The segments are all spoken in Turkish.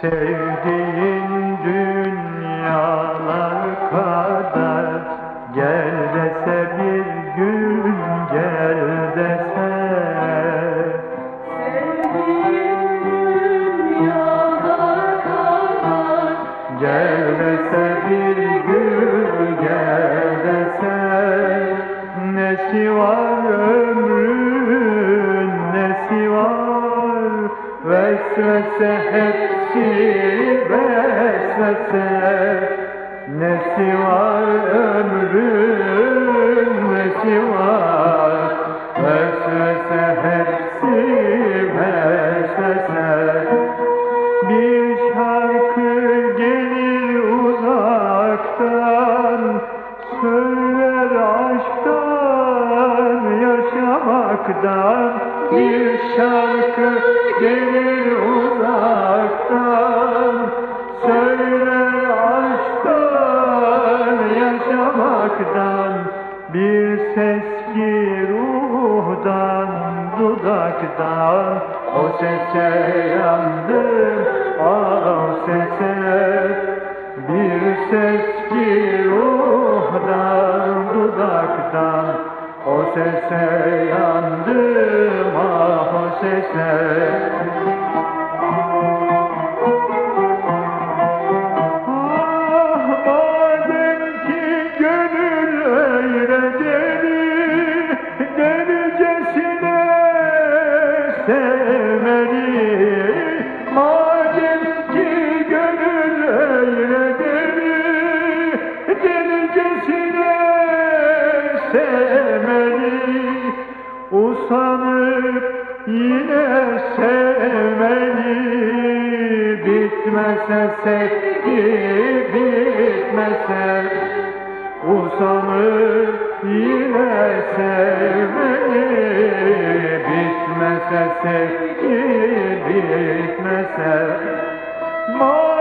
Sevdiğin dünyalar kadar. Gel dese bir gün gel dese. Gel dese bir gün gel dese. Nesi var ömrün Vesvese hepsi vesvese Nesi var ömrün nesi var? Vesvese hepsi vesvese bir şarkı gelir uzaktan Söyler aşktan, yaşamaktan. Bir şarkı Bir ses ruhdan, dudaktan. O sese yandım, o sese. Bir ses ki ruhdan, dudaktan. O sese yandım, o sese. Ah sevmeli. Usanıp yine sevmeli Bitmese sevgi bitmese Usanıp yine sevmeli Bitmese sevgi bitmese. Madem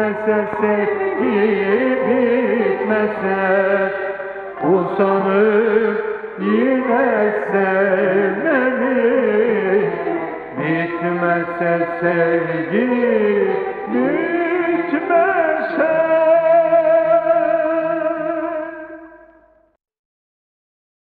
Bitmese sevgi bitmese Usanıp yine sevmeli Bitmese sevgi bitmese